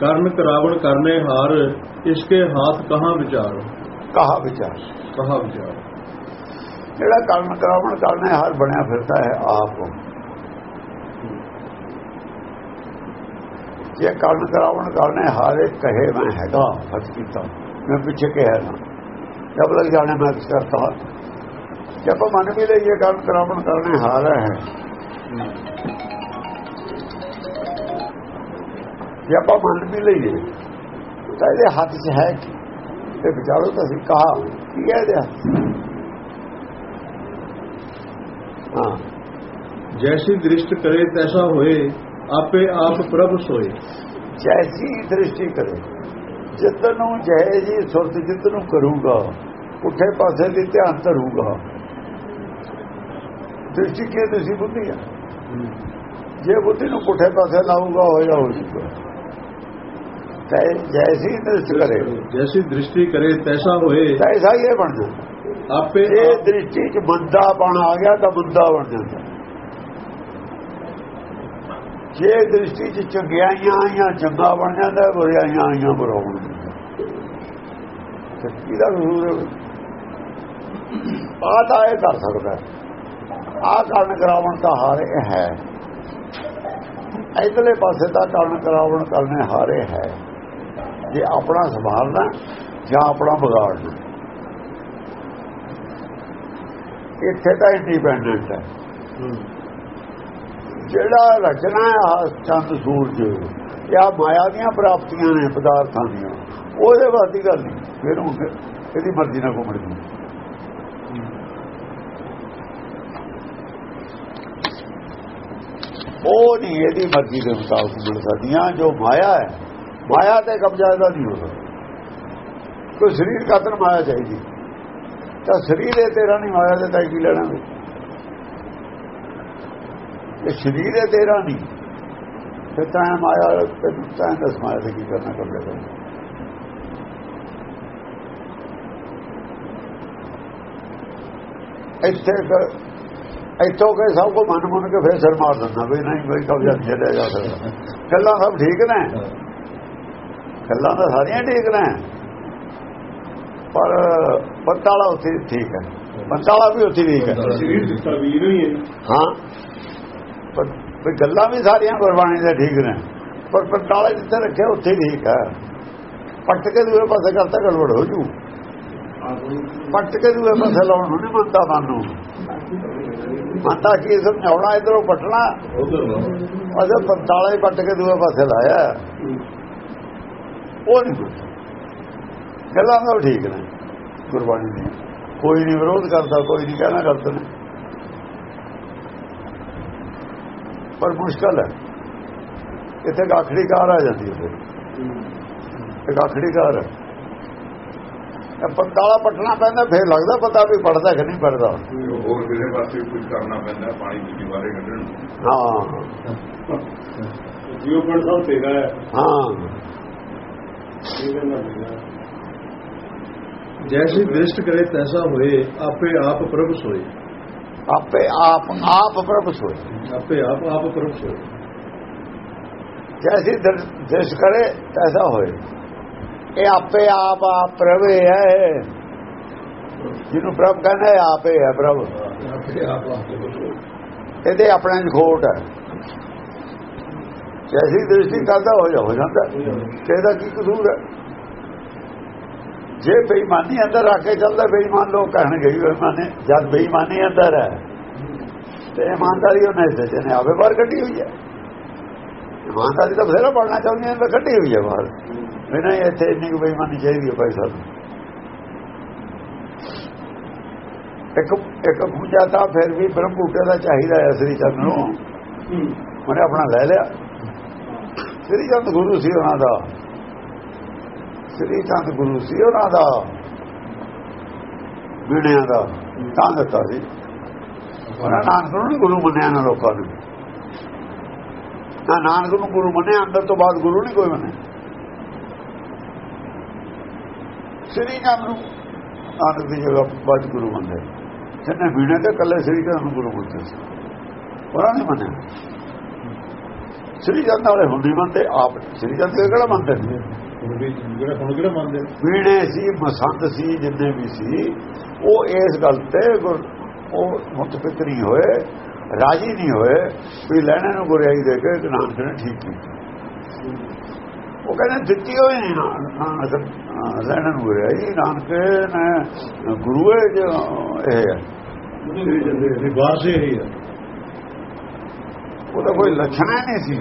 ਕਰਨ ਕਰਾਵਣ ਕਰਨੇ ਹਾਰ ਇਸਕੇ ਹਾਥ ਕਹਾਂ ਵਿਚਾਰ? ਕਹਾ ਵਿਚਾਰ। ਕਹਾਂ ਵਿਚਾਰ। ਜਿਹੜਾ ਕਰਨ ਕਰਾਵਣ ਕਰਨੇ ਹਰ ਬਣਿਆ ਫਿਰਦਾ ਹੈ ਆਪ। ਜੇ ਕਰਨ ਕਰਾਵਣ ਕਰਨੇ ਹਾਰੇ ਕਹੇ ਮੈਂ ਹੈਗਾ ਹੱਥ ਕੀਤਾ। ਮੈਂ ਪਿੱਛੇ ਕਿਹਾ ਨਾ। ਜਬ ਲੱਗ ਜਾਣੇ ਮੈਂ ਕਰਤਾ ਜਦ ਆਪਾਂ ਮੰਨ ਵੀ ਲਈਏ ਕਰਨ ਕਰਾਵਣ ਕਰਨੇ ਹਾਰ ਹੈ। ਜੇ ਆਪਾਂ ਮੰਨ ਵੀ ਲਈਏ ਤਾਂ ਇਹਦੇ ਹੱਥ 'ਚ ਹੈ ਕੀ? ਤੇ ਵਿਚਾਰੋ ਤਾਂ ਅਸੀਂ ਕਹਾ ਕੀ ਹੈ ਇਹਦੇ? ਹਾਂ। ਜੈਸੀ ਦ੍ਰਿਸ਼ਟ ਕਰੇ ਤੈਸਾ ਹੋਏ ਆਪੇ ਆਪ ਪ੍ਰਭ ਸੋਏ। ਜੈਸੀ ਦ੍ਰਿਸ਼ਟੀ ਕਰੇ ਜਿੱਦ ਨੂੰ ਜੈ ਜੀ ਸੁਰਤ ਜਿੱਦ ਨੂੰ ਕਰੂਗਾ ਉੱਠੇ ਪਾਸੇ ਦੀ ਧਿਆਨ ਧਰੂਗਾ। ਦ੍ਰਿਸ਼ਟੀ ਕੀ ਤੁਸੀਂ ਬੁੱਧੀ ਆ? ਜੇ ਬੁੱਧੀ ਨੂੰ ਪੁੱਠੇ ਪਾਸੇ ਲਾਊਗਾ ਹੋਇਆ ਹੋ ਜੂਗਾ ਜੈਸੀ ਦ੍ਰਿਸ਼ਟ ਕਰੇ। ਜੈਸੀ ਦ੍ਰਿਸ਼ਟੀ ਕਰੇ ਤੈਸਾ ਹੋਏ। ਐਸਾ ਹੀ ਇਹ ਬਣਦਾ ਆਪੇ ਇਹ ਦ੍ਰਿਸ਼ਟੀ ਚ ਬੰਦਾ ਬਣ ਆ ਗਿਆ ਤਾਂ ਬੰਦਾ ਬਣ ਜਾਂਦਾ। ਜੇ ਦ੍ਰਿਸ਼ਟੀ ਚ ਚੰਗਿਆਈਆਂ ਆਈਆਂ ਚੰਗਾ ਬਣ ਜਾਂਦਾ ਬੁਰਾਈਆਂ ਆਈਆਂ ਬੁਰਾ ਬਣ ਜਾਂਦਾ। ਕਿਹਦਾ ਜ਼ਰੂਰ ਆ ਤਾਂ ਇਹ ਕਰ ਸਕਦਾ। ਆ ਕਰਨ ਕਰਾਵਣ ਤਾਂ ਹਾਰੇ ਹੈ। ਇਧਰਲੇ ਪਾਸੇ ਤਾਂ ਕਰਨ ਕਰਾਵਣ ਕਰਨੇ ਹਾਰੇ ਹੈ। ਜੇ ਆਪਣਾ ਸੰਭਾਲਣਾ ਜਾਂ ਆਪਣਾ ਵਿਗਾੜਨਾ ਇੱਥੇ ਤਾਂ ਇੰਡੀਪੈਂਡੈਂਟ ਹੈ। ਜਿਹੜਾ ਰਚਨਾ ਹੈ ਚੰਦ ਸੂਰਜ ਇਹ ਮਾਇਆ ਦੀਆਂ ਪ੍ਰਾਪਤੀਆਂ ਨੇ ਪਦਾਰਥਾਂ ਦੀਆਂ। ਉਹਦੇ ਵਾਸਤੇ ਗੱਲ ਨਹੀਂ। ਫਿਰ ਹੁਣ ਇਹਦੀ ਮਰਜ਼ੀ ਨਾਲ ਘੁੰਮਣੀ ਉਹ ਨਹੀਂ ਇਹਦੀ ਮਰਜ਼ੀ ਦੇ ਮੁਤਾਬਕ ਮਿਲ ਸਕਦੀਆਂ। ਜੋ ਮਾਇਆ ਹੈ ਮਾਇਆ ਤੇ ਕਬਜ਼ਾ ਇਹਦਾ ਨਹੀਂ ਹੋਦਾ ਕੋਈ ਸਰੀਰ ਕਾਤਨ ਮਾਇਆ ਚਾਹੀਦੀ। ਤਾਂ ਸਰੀਰ ਇਹ ਤੇਰਾ ਨਹੀਂ, ਮਾਇਆ ਦੇ ਤਾਂ ਕੀ ਲੈਣਾ ਵੇ ਇਹ ਸਰੀਰ ਹੈ ਤੇਰਾ ਨਹੀਂ ਤੇ ਤਾਂ ਮਾਇਆ ਤੇ ਤਾਂ ਦਸ ਮਾਇਆ ਤੇ ਕੀ ਕਰਨਾ, ਕਬਜ਼ਾ ਕਰਨਾ। ਇੱਥੇ ਇੱਥੋਂ ਕੇ ਸਭ ਕੋ ਮਨ ਮਨ ਕੇ ਫੇਰ ਸਿਰ ਮਾਰ ਦਿੰਦਾ ਵੀ ਨਹੀਂ, ਕੋਈ ਕਬਜ਼ਾ ਨਹੀਂ ਛੱਡਿਆ ਜਾ ਸਕਦਾ। ਗੱਲਾਂ ਸਭ ਠੀਕ ਨੇ। ਗੱਲਾਂ ਤਾਂ ਸਾਰੀਆਂ ਠੀਕ ਨੇ। ਪਰ ਪੰਤਾਲਾ ਉੱਥੇ ਠੀਕ ਹੈ। ਪੰਤਾਲਾ ਵੀ ਉੱਥੇ ਠੀਕ ਹੈ। ਹੈ ਹਾਂ। ਪਰ ਗੱਲਾਂ ਵੀ ਸਾਰੀਆਂ ਗੁਰਬਾਣੀ ਦੇ ਠੀਕ ਨੇ। ਪਰ ਪੰਤਾਲਾ ਜਿੱਥੇ ਰੱਖਿਆ ਉੱਥੇ ਠੀਕ ਹੈ। ਪੱਟ ਕੇ ਦੂਏ ਪਾਸੇ ਕਰਤਾ ਗੜਬੜ ਹੋ ਜੂ। ਪੱਟ ਕੇ ਦੂਏ ਪਾਸੇ ਲਾਉਣ ਨੂੰ ਨਹੀਂ ਮੰਨਦਾ ਮਨ ਮੰਨਦਾ ਕੀ ਸਮਝਾਉਣਾ ਇਧਰੋਂ ਪਟਣਾ ਅਜੇ ਪੰਤਾਲਾ ਹੀ ਪੱਟ ਕੇ ਦੂਏ ਪਾਸੇ ਲਾਇਆ। ਉਹ ਨਹੀਂ ਮੰਨਦਾ। ਗੱਲਾਂ ਤਾਂ ਠੀਕ ਨੇ ਗੁਰਬਾਣੀ ਦੀਆਂ। ਕੋਈ ਨਹੀਂ ਵਿਰੋਧ ਕਰਦਾ ਕੋਈ ਨਹੀਂ ਕਹਿਣਾ ਕਰਦੇ। ਪਰ ਮੁਸ਼ਕਲ ਹੈ। ਇੱਥੇ ਗਾਖੜੀ ਕਾਰ ਆ ਜਾਂਦੀ ਹੈ ਇਹ ਗਾਖੜੀ ਕਾਰ ਹੈ। ਇਹ ਪੰਤਾਲਾ ਪਟਣਾ ਪੈਂਦਾ ਫਿਰ ਲੱਗਦਾ ਪਤਾ ਵੀ ਪੜਦਾ ਕਿ ਨਹੀਂ ਪੜਦਾ। ਹੋਰ ਕਿਸੇ ਪਾਸੇ ਕੁਝ ਕਰਨਾ ਪੈਂਦਾ ਪਾਣੀ ਦੀ ਦੀਵਾਰੇ ਕੱਢਣ। ਹਾਂ। ਜਿਉ ਪੜ ਸਾਹਿਬ ਤੇਰਾ ਹੈ। ਹਾਂ। ਜੈਸੀ ਦ੍ਰਿਸ਼ਟ ਕਰੇ ਤੈਸਾ ਹੋਏ ਆਪੇ ਆਪ ਪ੍ਰਭ ਸੋਏ। ਆਪੇ ਆਪ ਆਪ ਪ੍ਰਭ ਸੋਏ। ਆਪੇ ਆਪ ਆਪ ਪ੍ਰਭ ਸੋਏ। ਜੈਸੀ ਦੇਸ਼ ਕਰੇ ਤੈਸਾ ਹੋਏ। ਇਹ ਆਪੇ ਆਪ ਆਪ ਪ੍ਰਭ ਹੈ ਜਿਹਨੂੰ ਪ੍ਰਭ ਕਹਿੰਦਾ ਆਪੇ ਹੈ ਪ੍ਰਭ। ਆਪੇ ਆਪ ਆਪ ਪ੍ਰਭ ਸੋਏ। ਇਹਦੇ ਆਪਣੇ ਖੋਟ ਹੈ। ਜੈਸੀ ਦ੍ਰਿਸ਼ਟੀ ਕਰਦਾ ਹੋ ਜਾ ਹੋ ਜਾਂਦਾ। ਇਹਦਾ ਕੀ ਕਸੂਰ ਹੈ? ਜੇ ਬੇਈਮਾਨੀ ਅੰਦਰ ਰੱਖ ਕੇ ਚੱਲਦਾ ਬੇਈਮਾਨ ਲੋਕ ਕਹਿਣਗੇ ਬੇਈਮਾਨੀ ਜਦ ਬੇਈਮਾਨੀ ਅੰਦਰ ਹੈ ਤੇ ਇਮਾਨਦਾਰੀ ਉਹਨੇ ਸੱਚੇ ਨੇ ਆਵੇ ਬਾਹਰ ਕੱਢੀ ਹੋਈ ਹੈ। ਇਮਾਨਦਾਰੀ ਤਾਂ ਬਥੇਰਾ ਪੜਨਾ ਚਾਹੁੰਦੇ ਨੇ ਕੱਢੀ ਹੋਈ ਹੈ ਬਾਹਰ। ਨਹੀਂ ਇੱਥੇ ਇੰਨੀ ਕੁ ਬੇਈਮਾਨੀ ਚਾਹੀਦੀ ਹੈ ਭਾਈ ਸਾਹਿਬ। ਇੱਕ ਇੱਕ ਪੂਜਾ ਤਾਂ ਫਿਰ ਵੀ ਬ੍ਰਹਮ ਬੂਟੇ ਦਾ ਚਾਹੀਦਾ ਹੈ ਸ੍ਰੀ ਚੰਦ ਨੂੰ। ਉਹਨੇ ਆਪਣਾ ਲੈ ਲਿਆ। ਸ੍ਰੀ ਚੰਦ ਗੁਰੂ ਸੀ ਉਹਨਾਂ ਦਾ। ਸ੍ਰੀ ਚੰਦ ਗੁਰੂ ਸੀ ਉਹਨਾਂ ਦਾ। ਬਿੜਿਆਂ ਦਾ ਤਾਂ ਦਿੱਤਾ ਸੀ। ਉਹਨਾਂ ਨਾਨਕ ਨੂੰ ਨੀ ਗੁਰੂ ਮੰਨਿਆ ਨਾ ਲੋਕਾਂ ਨੇ। ਨਾ ਨਾਨਕ ਨੂੰ ਗੁਰੂ ਮੰਨਿਆ, ਅੰਦਰ ਤੋਂ ਬਾਅਦ ਗੁਰੂ ਨਹੀਂ ਕੋਈ ਮੰਨਿਆ। ਸ੍ਰੀ ਚੰਦ ਨੂੰ ਨਾਨਕ ਦੀ ਜਗ੍ਹਾ ਬਾਅਦ ਗੁਰੂ ਮੰਨਿਆ। ਜਿਹਨੇ ਬਿੜੇ ਤੇ ਕੱਲੇ ਸ੍ਰੀ ਚੰਦ ਨੂੰ ਗੁਰੂ ਮੰਨਿਆ ਸੀ। ਉਹਨਾਂ ਨੇ ਮੰਨਿਆ। ਸ੍ਰੀ ਚੰਦ ਵਾਲੇ ਹੁੰਦੀ ਮੰਨਦੇ ਆਪ ਸ੍ਰੀ ਚੰਦ ਦੇ ਕਿਹੜਾ ਮੰਨਦੇ ਨੇ ਹੁਣ ਵੀ ਜਿਹੜਾ ਹੁਣ ਕਿਹੜਾ ਮੰਨਦੇ ਨੇ? ਵੀਣੇ ਸੀ ਮਸੰਦ ਸੀ ਜਿੰਨੇ ਵੀ ਸੀ ਉਹ ਇਸ ਗੱਲ ਤੇ ਉਹ ਮੁਤਫਿਕ ਨਹੀਂ ਹੋਏ ਰਾਜੀ ਨਹੀਂ ਹੋਏ ਵੀ ਲੈਣੇ ਨੂੰ ਗੁਰਿਆਈ ਦੇ ਕੇ ਨਾਨਕ ਨੇ ਠੀਕ ਕੀਤੀ। ਉਹ ਕਹਿੰਦੇ ਦਿੱਤੀ ਹੋਈ ਨਹੀਂ ਨਾ- ਲੈਣੇ ਨੂੰ ਗੁਰਿਆਈ ਨਾਨਕ ਨੇ ਗੁਰੂ ਹੈ ਜੋ ਇਹ ਹੈ। ਵਾਰਸ ਇਹੀ ਹੈ। ਉਹਦਾ ਕੋਈ ਲੱਛਣ ਹੀ ਨਹੀਂ ਸੀ।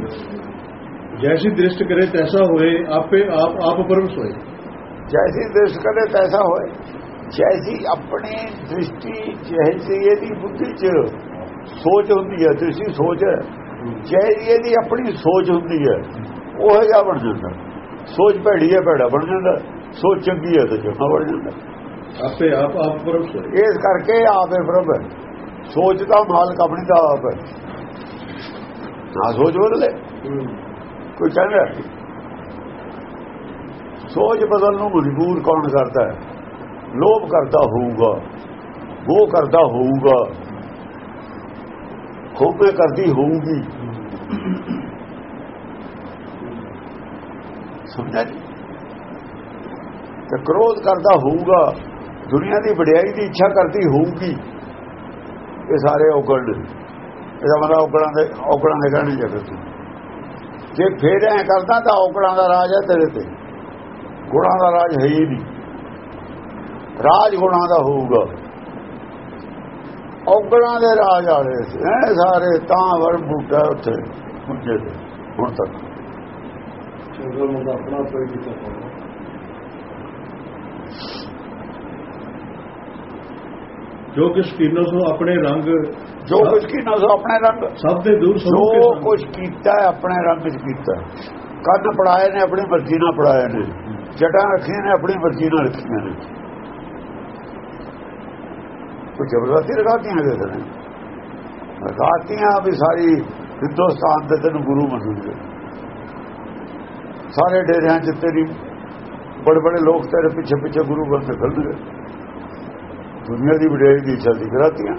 ਜੈਸੀ ਦ੍ਰਿਸ਼ਟ ਕਰੇ ਤੈਸਾ ਹੋਏ ਆਪੇ ਆਪ ਆਪ ਪਰਮਸ ਹੋਏ ਜੈਸੀ ਦ੍ਰਿਸ਼ ਕਰੇ ਤੈਸਾ ਹੋਏ। ਜੈਸੀ ਆਪਣੀ ਦ੍ਰਿਸ਼ਟੀ ਜੈਸੀ ਇਹਦੀ ਬੁੱਧੀ ਚ ਸੋਚ ਹੁੰਦੀ ਹੈ ਦ੍ਰਿਸ਼ਟੀ ਸੋਚ ਹੈ। ਜੈਸੀ ਇਹਦੀ ਆਪਣੀ ਸੋਚ ਹੁੰਦੀ ਹੈ ਉਹ ਜਿਹਾ ਬਣ ਜਾਂਦਾ। ਸੋਚ ਭੈੜੀ ਹੈ ਭੈੜਾ ਬਣ ਜਾਂਦਾ। ਸੋਚ ਚੰਗੀ ਹੈ ਤਾਂ ਚੰਗਾ ਬਣ ਜਾਂਦਾ। ਆਪੇ ਆਪ ਆਪ ਪਰਮਸ ਇਸ ਕਰਕੇ ਆਪੇ ਪ੍ਰਭ ਸੋਚ ਦਾ ਮਾਲਕ ਆਪਣੀ ਦਾ ਆਪ ਹੈ। ਨਾ ਸੋਚ ਬਦਲੇ ਕੋਈ ਕਹਿੰਦਾ ਸੋਚ ਬਦਲ ਨੂੰ ਮਜਬੂਰ ਕੌਣ ਕਰਦਾ ਹੈ? ਲੋਭ ਕਰਦਾ ਹੋਊਗਾ ਉਹ ਕਰਦਾ ਹੋਊਗਾ ਖੋਪੇ ਕਰਦੀ ਹੋਊਗੀ। ਸਮਝਿਆ ਜੀ? ਤੇ ਕ੍ਰੋਧ ਕਰਦਾ ਹੋਊਗਾ ਦੁਨੀਆ ਦੀ ਵਡਿਆਈ ਦੀ ਇੱਛਾ ਕਰਦੀ ਹੋਊਗੀ ਇਹ ਸਾਰੇ ਔਗਣ ਨੇ। ਇਹਦਾ ਮਤਲਬ ਔਗਣਾਂ ਦੇ ਔਗਣਾਂ ਦੇ ਕਹਿਣੇ ਜਗਤ ਨੂੰ ਜੇ ਫੇਰ ਐ ਕਰਦਾ ਤਾਂ ਔਗਣਾਂ ਦਾ ਰਾਜ ਹੈ ਤੇਰੇ ਤੇ। ਗੁਣਾਂ ਦਾ ਰਾਜ ਹੈ ਹੀ ਨਹੀਂ। ਰਾਜ ਗੁਣਾਂ ਦਾ ਹੋਊਗਾ। ਔਗਣਾਂ ਦੇ ਰਾਜ ਵਾਲੇ ਐ ਸਾਰੇ ਤਾਂ ਵਰ ਬੂਟਾ ਉੱਥੇ ਪੁੱਜੇ ਤੇ ਹੁਣ ਤੱਕ। ਜੋ ਕਿਸ ਕੀਨੋ ਸੋ ਆਪਣੇ ਰੰਗ ਜੋ ਕੁਝ ਕੀ ਨਾ ਸੋ ਆਪਣੇ ਰੰਗ। ਸਭ ਦੇ ਦੂਰ ਜੋ। ਕੁਝ ਕੀਤਾ ਆਪਣੇ ਰੰਗ 'ਚ ਕੀਤਾ। ਕੰਨ ਪੜਾਏ ਨੇ ਆਪਣੀ ਮਰਜ਼ੀ ਨਾਲ ਪੜਾਏ ਨੇ। ਜਟਾਂ ਰੱਖੀਆਂ ਨੇ ਆਪਣੀ ਮਰਜ਼ੀ ਨਾਲ ਰੱਖੀਆਂ ਨੇ। ਕੋਈ ਜ਼ਬਰਦਸਤੀ ਰਖਾਤੀਆਂ ਦੇ ਨੇ ਰਖਾਤੀਆਂ ਵੀ ਸਾਰੀ ਹਿੰਦੁਸਤਾਨ ਦੇ ਤੈਨੂੰ ਗੁਰੂ ਮੰਨੂਗੇ ਸਾਰੇ ਡੇਰਿਆਂ 'ਚ ਤੇਰੀ ਬੜੇ ਬੜੇ ਲੋਕ ਤੇਰੇ ਪਿੱਛੇ ਪਿੱਛੇ ਗੁਰੂ ਬਣ ਕੇ ਫਿਰਨਗੇ ਦੁਨੀਆ ਦੀ ਵਡਿਆਈ ਦੀ ਇੱਛਾ ਦੀ ਕਰਾਤੀਆਂ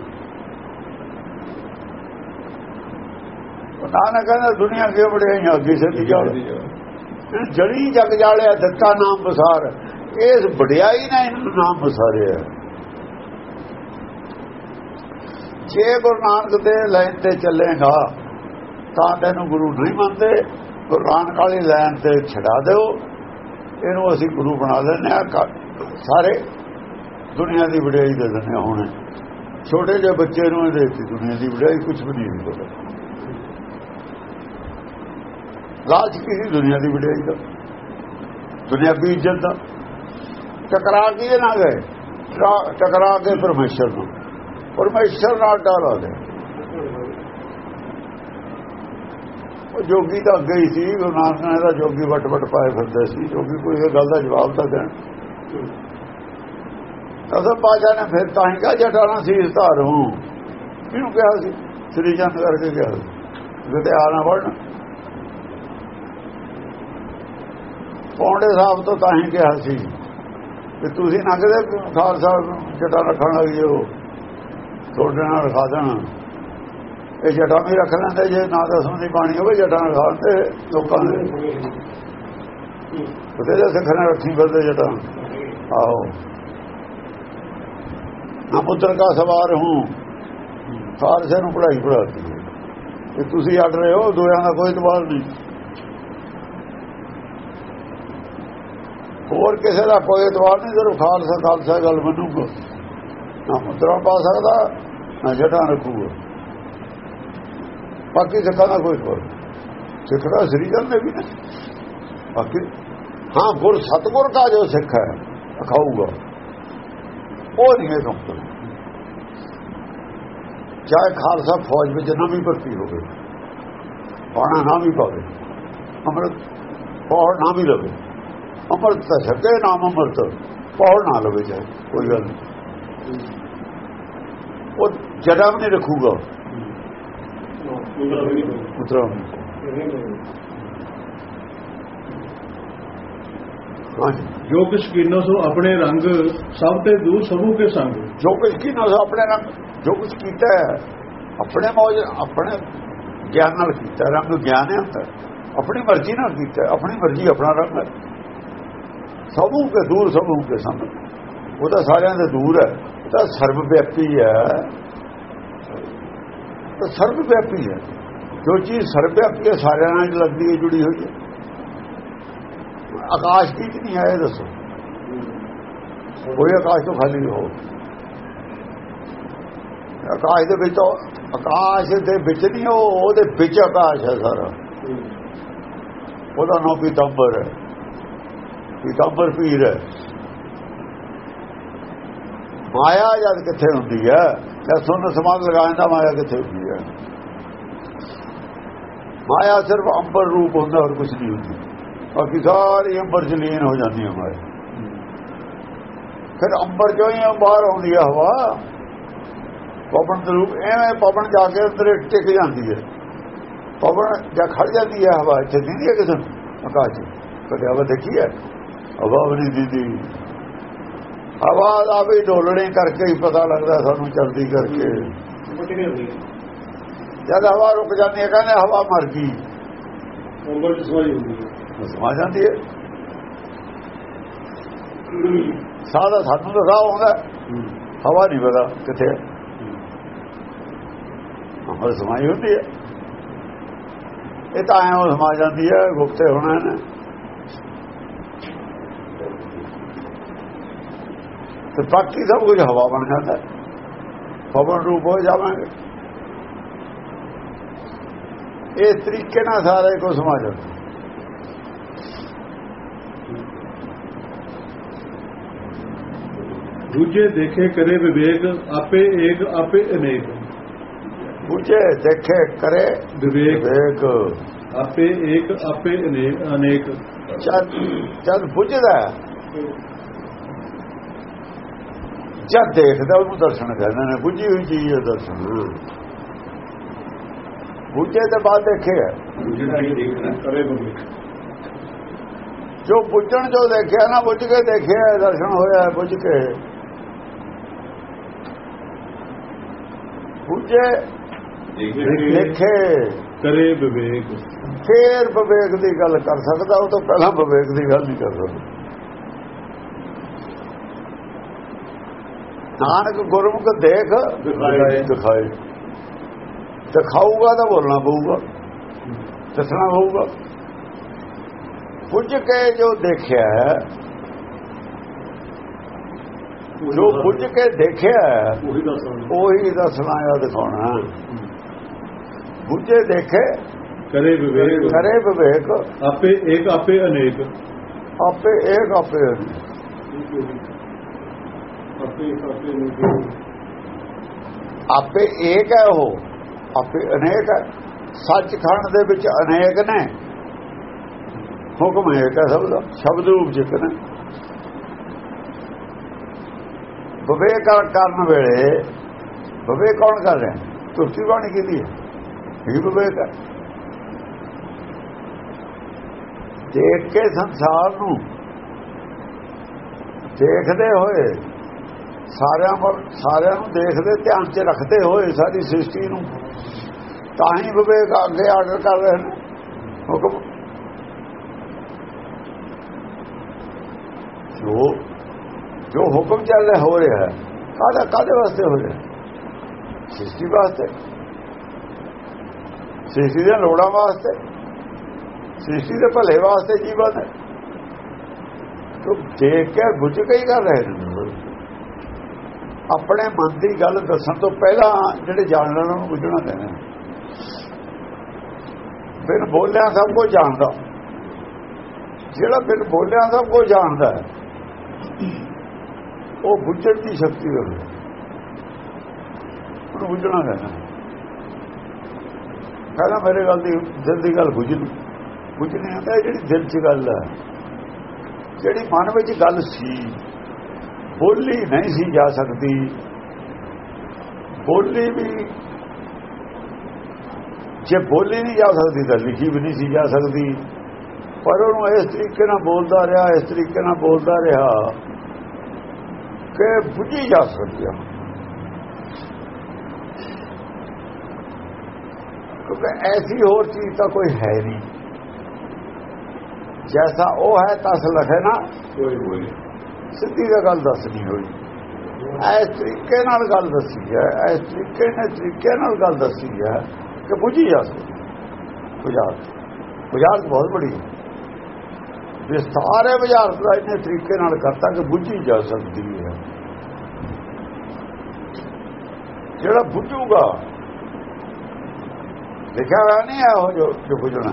ਨਾਨਕ ਕਹਿੰਦਾ ਦੁਨੀਆ ਕੇ ਵਡਿਆਈਆਂ ਅੱਗੇ ਸੱਤੀ ਇਹ ਜੜੀ ਜਗ ਜਾਲਿਆ ਦਿੱਤਾ ਨਾਮ ਬਸਾਰ ਇਸ ਵਡਿਆਈ ਨੇ ਇਹਨਾਂ ਨਾਮ ਬਸਾਰਿਆ ਜੇ ਗੁਰੂ ਨਾਨਕ ਦੇ ਲਾਈਨ ਤੇ ਚੱਲੇਗਾ ਤਾਂ ਤੈਨੂੰ ਗੁਰੂ ਨਹੀਂ ਮੰਨਦੇ। ਗੁਰੂ ਨਾਨਕ ਵਾਲੀ ਲਾਈਨ ਤੇ ਛਡਾ ਦਿਓ। ਇਹਨੂੰ ਅਸੀਂ ਗੁਰੂ ਬਣਾ ਲੈਣੇ ਆ ਸਾਰੇ ਦੁਨੀਆ ਦੀ ਵਡਿਆਈ ਦੇ ਦਿੰਦੇ ਹੁਣ। ਛੋਟੇ ਜਿਹੇ ਬੱਚੇ ਨੂੰ ਇਹ ਦੇਤੀ ਦੁਨੀਆ ਦੀ ਵਡਿਆਈ ਕੁਝ ਵੀ ਨਹੀਂ ਹੁੰਦਾ ਲਾਲਚ ਕਿਸੇ ਦੁਨੀਆ ਦੀ ਵਡਿਆਈ ਦਾ ਦੁਨਿਆਵੀ ਇੱਜ਼ਤ ਦਾ। ਟਕਰਾ ਕੇ ਨਾ ਗਏ ਟਰਾ- ਟਕਰਾ ਕੇ ਪਰਮੇਸ਼ਰ ਨੂੰ। ਪਰਮੇਸ਼ਰ ਨਾਲ ਡਰ ਆ ਉਹ ਜੋਗੀ ਤਾਂ ਅੱਗੇ ਹੀ ਸੀ। ਗੁਰੂ ਨਾਨਕ ਨੇ ਦਾ ਜੋਗੀ ਵਟ ਵਟ ਪਾਏ ਫਿਰਦੇ ਸੀ। ਜੋਗੀ ਕੋਈ ਇਹ ਗੱਲ ਦਾ ਜਵਾਬ ਤਾਂ ਦੇਣ। ਅਸਲ ਪਾਸ਼ਾ ਨੇ ਫਿਰ ਤਾਂ ਹੀ ਕਹਾ ਜਟਾਣਾ ਸੀ ਧਾਰੂ ਇਹਨੂੰ ਕਿਹਾ ਸੀ। ਸ੍ਰੀ ਚੰਦ ਕਰਕੇ ਕਿਹਾ ਸੀ। ਕਿਤੇ ਆ ਨਾ ਵੜਨ। ਪੌਂਡੇ ਸਾਹਿਬ ਤੋਂ ਤਾਂ ਹੀ ਕਿਹਾ ਸੀ ਕਿ ਤੁਸੀਂ ਨਾ ਕਦੇ ਖਾਲਸਾ ਜਟਾ ਰੱਖਣ ਲੱਗੇ ਹੋ। ਤੁਹਾਡੇ ਨਾਲ ਰਖਾ ਦੇਣਾ। ਇਹ ਜਟਾ ਵੀ ਰੱਖ ਲੈਂਦੇ, ਜੇ ਨਾ ਦਸਮ ਦੀ ਬਾਣੀ ਹੋਵੇ, ਜਟਾ ਰਖਾ ਦਿੰਦੇ ਲੋਕਾਂ ਦੇ ਉਹਦੇ ਦੇ ਸਿੱਖਣਾ ਰੱਖੀ ਫਿਰਦੇ ਜਟਾ। ਆਓ ਨਾ ਪੁੱਤਰ ਦਾ ਸਵਾਰ ਹੂੰ। ਖਾਲਸੇ ਨੂੰ ਪੜਾਈ ਪੜਾਤੀ ਹੈ ਤੇ ਤੁਸੀਂ ਅੜ ਰਹੇ ਹੋ ਦੋਆਂ ਦਾ ਕੋਈ ਦਬਾਅ ਨਹੀਂ। ਹੋਰ ਕਿਸੇ ਦਾ ਕੋਈ ਇਤਬਾਰ ਨਹੀਂ ਜਦੋਂ ਖਾਲਸਾ ਖਾਲਸਾ ਗੱਲ ਮੰਨੂਗਾ। ਨਾ ਮੁਦਰਾ ਪਾ ਸਕਦਾ, ਨਾ ਜਟਾਂ ਰੱਖੂਗਾ। ਬਾਕੀ ਸਿੱਖਾਂ ਦਾ ਕੋਈ ਇਤਬਾਰ ਸਿੱਖ ਦਾ ਸ੍ਰੀ ਜਨ ਨੇ ਵੀ ਨਹੀਂ ਬਾਕੀ, ਹਾਂ, ਗੁਰ ਸਤਗੁਰ ਦਾ ਜੋ ਸਿੱਖ ਹੈ ਅਖਾਊਗਾ ਉਹ ਨਹੀਂ ਹੈ ਕੰਮ ਚਾਹੇ ਖਾਲਸਾ ਫੌਜ ਵਿੱਚ ਨਾ ਵੀ ਭਰਤੀ ਹੋਵੇ, ਪਾਣਾ ਨਾ ਵੀ ਪਾਵੇ, ਅੰਮ੍ਰਿਤ ਪੌੜ ਨਾ ਵੀ ਲਵੇ। ਅੰਮ੍ਰਿਤ ਤਾਂ ਛੱਕੇ ਨਾਮ ਅੰਮ੍ਰਿਤ ਪੌੜ ਨਾ ਲਵੇ ਚਾਹੇ ਕੋਈ ਗੱਲ ਨਹੀਂ ਉਹ ਜੜਾ ਵੀ ਨਹੀਂ ਰੱਖੂਗਾ ਉਤਰਾ ਹਾਂਜੀ ਜੋ ਕਿਸ ਕੀਨੋ ਸੋ ਆਪਣੇ ਰੰਗ ਸਭ ਤੇ ਦੂਰ ਸਭੂ ਕੇ ਸੰਗ ਜੋ ਕੁਝ ਕੀ ਨਾ ਆਪਣੇ ਰੰਗ ਜੋ ਕੁਝ ਕੀਤਾ ਹੈ ਆਪਣੇ ਮੌਜ ਆਪਣੇ ਗਿਆਨ ਨਾਲ ਕੀਤਾ ਰੰਗ ਗਿਆਨ ਹੈ ਹੁੰਦਾ ਆਪਣੀ ਮਰਜ਼ੀ ਨਾਲ ਕੀਤਾ ਆਪਣੀ ਮਰਜ਼ੀ ਆਪਣਾ ਰੰਗ ਹੈ ਸਭੂ ਕੇ ਦੂਰ ਸਭੂ ਕੇ ਸਾਹਮਣੇ। ਉਹ ਤਾਂ ਸਾਰਿਆਂ ਦੇ ਦੂਰ ਹੈ। ਉਹ ਤਾਂ ਸਰਵ ਵਿਆਪੀ ਹੈ ਤਾਂ ਸਰਵ ਵਿਆਪੀ ਹੈ। ਜੋ ਚੀਜ਼ ਸਰਵ ਵਿਆਪੀ ਹੈ ਸਾਰਿਆਂ ਨਾਲ ਲੱਗਦੀ ਹੈ ਜੁੜੀ ਹੋਈ ਹੈ। ਆਕਾਸ਼ ਕੀ ਨਹੀਂ ਹੈ ਦੱਸੋ। ਕੋਈ ਆਕਾਸ਼ ਤੋਂ ਖਾਲੀ ਹੋ ਆਕਾਸ਼ ਦੇ ਵਿੱਚ ਆਕਾਸ਼ ਦੇ ਵਿੱਚ ਨਹੀਂ ਉਹ ਉਹਦੇ ਵਿੱਚ ਆਕਾਸ਼ ਹੈ ਸਾਰਾ। ਉਹਦਾ ਨਾਮ ਪੀਤੰਬਰ ਹੈ। ਪੀਤੰਬਰ ਪੀਰ ਹੈ। ਮਾਇਆ ਜਦ ਕਿੱਥੇ ਹੁੰਦੀ ਹੈ? ਜਦ ਸੁਣ ਸਮਾਨ ਲਗਾਉਣ ਦਾ ਮਾਇਆ ਕਿੱਥੇ ਹੁੰਦੀ ਹੈ? ਮਾਇਆ ਸਿਰਫ ਅੰਬਰ ਰੂਪ ਹੁੰਦਾ, ਹੋਰ ਕੁਝ ਨਹੀਂ ਹੁੰਦੀ। ਬਾਕੀ ਸਾਰੀ ਅੰਬਰ ਚ ਲੀਨ ਹੋ ਜਾਂਦੀ ਹੈ ਮਾਇਆ। ਫਿਰ ਅੰਬਰ ਚੋਂ ਹੀ ਬਾਹਰ ਆਉਂਦੀ ਹੈ ਹਵਾ। ਪਵਨ ਦੇ ਰੂਪ ਐਵੇਂ ਪਵਨ ਜਾ ਕੇ ਅੰਦਰ ਟਿਕ ਜਾਂਦੀ ਹੈ। ਪਵਨ ਜਾਂ ਖੜ ਜਾਂਦੀ ਹੈ ਹਵਾ, ਇੱਥੇ ਦਿੰਦੀ ਹੈ ਕਿਸੇ ਨੂੰ। ਆਕਾਸ਼ 'ਚ। ਕਦੇ ਹਵਾ ਦੇਖੀ ਹੈ? ਹਵਾ ਨਹੀਂ ਦਿੰਦੀ। ਹਵਾ ਦਾ ਵੀ ਢੋਲਣੇ ਕਰਕੇ ਹੀ ਪਤਾ ਲੱਗਦਾ ਸਾਨੂੰ ਚਲਦੀ ਕਰਕੇ। ਜਦ ਹਵਾ ਰੁਕ ਜਾਂਦੀ ਹੈ ਕਹਿੰਦੇ ਹਵਾ ਮਰ ਗਈ। ਚ ਸਵਾਈ ਹੁੰਦੀ ਹੈ। ਸਮਾ ਜਾਂਦੀ ਹੈ। ਸਾਦਾ ਸਾਨੂੰ ਤਾਂ ਸਾਹ ਆਉਂਦਾ। ਹਵਾ ਨਹੀਂ ਪਤਾ ਕਿੱਥੇ ਹਵਾ ਸਮਾਈ ਹੁੰਦੀ ਹੈ। ਇਹ ਤਾਂ ਐਂ ਸਮਾ ਜਾਂਦੀ ਹੈ ਗੁਪਤੇ ਹੋਣਾ ਨੇ। ਤੇ ਬਾਕੀ ਸਭ ਕੁਝ ਹਵਾ ਬਣ ਜਾਂਦਾ ਪਵਨ ਰੂਪ ਹੋ ਜਾਵਾਂਗੇ ਇਸ ਤਰੀਕੇ ਨਾਲ ਸਾਰਾ ਕੁਝ ਸਮਾ ਜਾਂਦਾ ਦੂਜੇ ਦੇਖੇ ਕਰੇ ਵਿਵੇਕ ਆਪੇ ਏਕ ਆਪੇ ਅਨੇਕ ਬੁਝੇ ਦੇਖੇ ਕਰੇ ਵਿਵੇਕ ਵੇਖ ਆਪੇ ਏਕ ਆਪੇ ਅਨੇਕ ਅਨੇਕ ਜਦ ਜਦ ਬੁਝਦਾ ਜਦ ਦੇਖਦਾ ਉਹਨੂੰ ਦਰਸ਼ਨ ਕਹਿੰਦੇ ਨੇ ਬੁਝੀ ਹੋਈ ਚੀਜ਼ ਹੈ ਦਰਸ਼ਨ ਬੁਝੇ ਦੇ ਬਾਅਦ ਦੇਖਿਆ ਜੋ ਬੁੱਝਣ ਜੋ ਦੇਖਿਆ ਨਾ ਬੁੱਝ ਕੇ ਦੇਖਿਆ ਦਰਸ਼ਨ ਹੋਇਆ ਬੁੱਝ ਕੇ। ਬੁੱਝੇ ਦੇਖੇ। ਕਰੇ ਵਿਵੇਕ। ਫੇਰ ਵਿਵੇਕ ਦੀ ਗੱਲ ਕਰ ਸਕਦਾ ਉਹ ਤੋਂ ਪਹਿਲਾਂ ਵਿਵੇਕ ਦੀ ਗੱਲ ਨਹੀਂ ਕਰ ਸਕਦਾ। ਨਾਨਕ ਗੁਰਮੁਖ ਦੇਖ ਦਿਖਾਏ। ਦਿਖਾਊਗਾ ਤਾਂ ਬੋਲਣਾ ਪਊਗਾ। ਦੱਸਣਾ ਪਊਗਾ। ਪੁੱਜ ਕੇ ਜੋ ਦੇਖਿਆ ਜੋ ਪੁੱਜ ਕੇ ਦੇਖਿਆ ਉਹੀ ਦੱਸਣਾ ਉਹੀ ਦੱਸਣਾ ਜਾਂ ਦਿਖਾਉਣਾ। ਪੁੱਜੇ ਦੇਖੇ ਕਰੇ ਵਿਵੇਕ। ਕਰੇ ਵਿਵੇਕ। ਆਪੇ ਏਕ ਆਪੇ ਅਨੇਕ। ਆਪੇ ਇੱਕ ਆਪੇ ਅਨੇਕ। ਆਪੇ ਏਕ ਆਪੇ ਅਨੇਕ ਆਪੇ ਏਕ ਹੈ ਉਹ। ਆਪੇ ਅਨੇਕ ਹੈ। ਸੱਚਖੰਡ ਦੇ ਵਿੱਚ ਅਨੇਕ ਨੇ। ਹੁਕਮ ਏਕ ਹੈ ਸਭ ਦਾ। ਸ਼ਬਦ ਰੂਪ ਜਿਤ ਨੇ। ਵਿਵੇਕ ਕਰਨ ਵੇਲੇ ਵਿਵੇਕ ਕੌਣ ਕਰ ਰਿਹਾ? ਤੁਰਤੀ ਬਾਣੀ ਕੀਤੀ ਹੈ। ਇਹ ਵਿਵੇਕ ਹੈ। ਦੇਖ ਕੇ ਸੰਸਾਰ ਨੂੰ ਦੇਖਦੇ ਹੋਏ ਸਾਰਿਆਂ ਵੱਲ ਸਾਰਿਆਂ ਨੂੰ ਦੇਖਦੇ, ਧਿਆਨ 'ਚ ਰੱਖਦੇ ਹੋਏ ਸਾਰੀ ਸ੍ਰਿਸ਼ਟੀ ਨੂੰ ਤਾਂ ਹੀ ਵਿਵੇਕ ਅੱਗੇ ਆਰਡਰ ਕਰ ਰਹੇ ਨੇ। ਹੁਕਮ। ਜੋ ਜੋ ਹੁਕਮ ਚੱਲ ਰਿਹਾ, ਹੋ ਰਿਹਾ ਹੈ। ਕਾਹਦਾ, ਕਾਹਦੇ ਵਾਸਤੇ ਹੋ ਰਿਹਾ ਸ੍ਰਿਸ਼ਟੀ ਵਾਸਤੇ। ਸ੍ਰਿਸ਼ਟੀ ਦੇ ਲੋੜਾਂ ਵਾਸਤੇ। ਸ੍ਰਿਸ਼ਟੀ ਦੇ ਭਲੇ ਵਾਸਤੇ ਜੀਵਨ ਹੈ। ਤੋ ਦੇਖ ਕੇ ਗੁੱਝ ਕੇ ਹੀ ਕਰ ਰਹੇ ਨੇ। ਆਪਣੇ ਮਨ ਦੀ ਗੱਲ ਦੱਸਣ ਤੋਂ ਪਹਿਲਾਂ ਜਿਹੜੇ ਜਾਣਨ ਵਾਲਿਆਂ ਨੂੰ ਬੁੱਝਣਾ ਪੈਣਾ ਫਿਰ ਬੋਲਿਆ ਸਭ ਕੁਝ ਜਾਣਦਾ। ਜਿਹੜਾ ਫਿਰ ਬੋਲਿਆ ਸਭ ਕੁਝ ਜਾਣਦਾ ਉਹ ਬੁੱਝਣ ਦੀ ਸ਼ਕਤੀ ਰੱਖਦਾ ਉਹਨੂੰ ਬੁੱਝਣਾ ਪੈਣਾ ਕਹਿੰਦਾ ਮੇਰੇ ਗੱਲ ਦੀ, ਦਿਲ ਦੀ ਗੱਲ ਬੁੱਝ ਲਈ। ਬੁੱਝਣੀ ਹੁੰਦਾ ਇਹ ਜਿਹੜੀ ਦਿਲ 'ਚ ਗੱਲ ਹੈ, ਜਿਹੜੀ ਮਨ ਵਿੱਚ ਗੱਲ ਸੀ ਬੋਲੀ ਨਹੀਂ ਸੀ ਜਾ ਸਕਦੀ। ਬੋਲੀ ਵੀ ਜੇ ਬੋਲੀ ਨਹੀਂ ਜਾ ਸਕਦੀ ਤਾਂ ਲਿਖੀ ਵੀ ਨਹੀਂ ਸੀ ਜਾ ਸਕਦੀ। ਪਰ ਉਹਨੂੰ ਇਸ ਤਰੀਕੇ ਨਾਲ ਬੋਲਦਾ ਰਿਹਾ, ਇਸ ਤਰੀਕੇ ਨਾਲ ਬੋਲਦਾ ਰਿਹਾ ਕਿ ਬੁੱਝੀ ਜਾ ਸਕਦੀ ਹੈ ਕਿਉਂਕਿ ਐਸੀ ਹੋਰ ਚੀਜ਼ ਤਾਂ ਕੋਈ ਹੈ ਨਹੀਂ। ਜੈਸਾ ਉਹ ਹੈ, ਤਸ ਲਖੇ ਨਾ। ਕੋਈ ਕੋਈ ਸਿੱਧੀ ਦਾ ਗੱਲ ਦੱਸਣੀ ਹੋਈ। ਇਸ ਤਰੀਕੇ ਨਾਲ ਗੱਲ ਦੱਸੀ ਹੈ, ਇਸ ਤਰੀਕੇ ਨੇ ਤਰੀਕੇ ਨਾਲ ਗੱਲ ਦੱਸੀ ਹੈ ਕਿ ਬੁਝੀ ਜਾ ਸਕਦੀ ਬੁਝਾਰਤ ਬੁਝਾਰਤ ਬਹੁਤ ਬੜੀ ਹੈ। ਜੇ ਸਾਰੇ ਬੁਝਾਰਤ ਦਾ ਇਹਨੇ ਤਰੀਕੇ ਨਾਲ ਕਰਤਾ ਕਿ ਬੁਝੀ ਜਾ ਸਕਦੀ ਹੈ। ਜਿਹੜਾ ਬੁੱਝੂਗਾ, ਲਿਖਿਆ ਹੋਇਆ ਨਹੀਂ ਹੈ ਉਹ ਜੋ ਬੁਝਣਾ।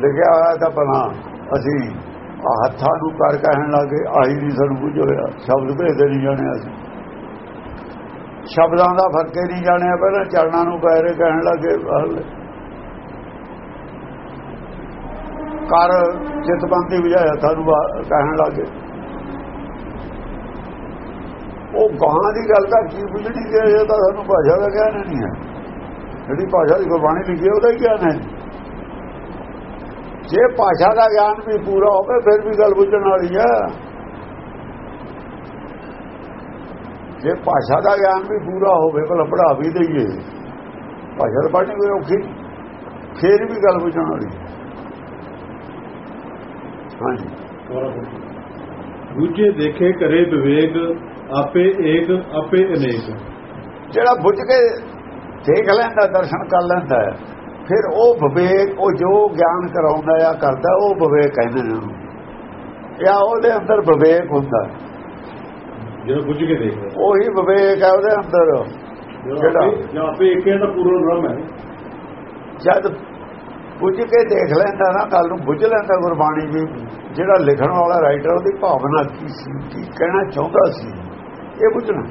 ਲਿਖਿਆ ਹੋਇਆ ਤਾਂ ਬਣਾ ਅਸੀਂ ਆਹ ਹੱਥਾਂ ਨੂੰ ਕਰ ਕਹਿਣ ਲੱਗੇ, ਆਹੀ ਨਹੀਂ ਸਾਨੂੰ ਬੁੱਝ ਹੋਇਆ। ਸ਼ਬਦ ਭੇਦੇ ਨਹੀਂ ਜਾਣਿਆ ਅਸੀਂ। ਸ਼ਬਦਾਂ ਦਾ ਫ਼ਰਕ ਹੀ ਨਹੀਂ ਜਾਣਿਆ ਪਹਿਲਾਂ, ਚਰਨਾਂ ਨੂੰ ਪੈਰੇ ਕਹਿਣ ਲੱਗੇ ਹਲ ਕਰ ਚਿਤਬੰਦੀ ਬੁਝਾਇਆ ਤੁਹਾਨੂੰ ਬਾ- ਕਹਿਣ ਲੱਗੇ। ਉਹ ਗਾਹਾਂ ਦੀ ਗੱਲ ਤਾਂ ਕੀ ਬੁਝਣੀ ਕਿ ਇਹ ਤਾਂ ਸਾਨੂੰ ਭਾਸ਼ਾ ਦਾ ਗਿਆਨ ਨਹੀਂ ਹੈ। ਜਿਹੜੀ ਭਾਸ਼ਾ ਦੀ ਗੁਰਬਾਣੀ ਲਿਖੀ ਉਹਦਾ ਹੀ ਗਿਆਨ ਹੈ। ਜੇ ਭਾਸ਼ਾ ਦਾ ਗਿਆਨ ਵੀ ਪੂਰਾ ਹੋਵੇ ਫਿਰ ਵੀ ਗੱਲ ਬੁੱਝਣ ਵਾਲੀ ਹੈ ਜੇ ਭਾਸ਼ਾ ਦਾ ਗਿਆਨ ਵੀ ਪੂਰਾ ਹੋਵੇ ਭਲਾ ਪੜਾ ਵੀ ਦਈਏ ਭਾਸ਼ਾ ਪੜ੍ਹਨੀ ਕੋਈ ਔਖੀ। ਫਿਰ ਵੀ ਗੱਲ ਬੁੱਝਣ ਵਾਲੀ। ਹਾਂਜੀ ਦੂਜੇ ਦੇਖੇ ਕਰੇ ਵਿਵੇਕ ਆਪੇ ਏਕ ਆਪੇ ਅਨੇਕ ਜਿਹੜਾ ਬੁੱਝ ਕੇ ਦੇਖ ਲੈਂਦਾ ਦਰਸ਼ਨ ਕਰ ਲੈਂਦਾ ਹੈ, ਫਿਰ ਉਹ ਵਿਵੇਕ ਉਹ ਜੋ ਗਿਆਨ ਕਰਾਉਂਦਾ ਆ ਕਰਦਾ ਉਹ ਵਿਵੇਕ ਕਹਿੰਦੇ ਨੇ। ਜਾਂ ਉਹਦੇ ਅੰਦਰ ਵਿਵੇਕ ਹੁੰਦਾ। ਹੈ। ਜਿਹੜਾ ਬੁੱਝ ਕੇ ਦੇਖਦਾ। ਉਹੀ ਵਿਵੇਕ ਹੈ ਉਹਦੇ ਅੰਦਰ। ਜਿਹੜਾ ਜਾਂ ਆਪੇ ਏਕੇ ਦਾ ਪੂਰਨ ਬ੍ਰਹਮ ਹੈ। ਜਦ ਬੁੱਝ ਕੇ ਦੇਖ ਲੈਂਦਾ ਨਾ ਗੱਲ ਨੂੰ ਬੁੱਝ ਲੈਂਦਾ ਗੁਰਬਾਣੀ ਵੀ ਜਿਹੜਾ ਲਿਖਣ ਵਾਲਾ ਰਾਈਟਰ ਉਹਦੀ ਭਾਵਨਾ ਕੀ ਸੀ ਕੀ ਕਹਿਣਾ ਚਾਹੁੰਦਾ ਸੀ ਇਹ ਬੁੱਝਣਾ।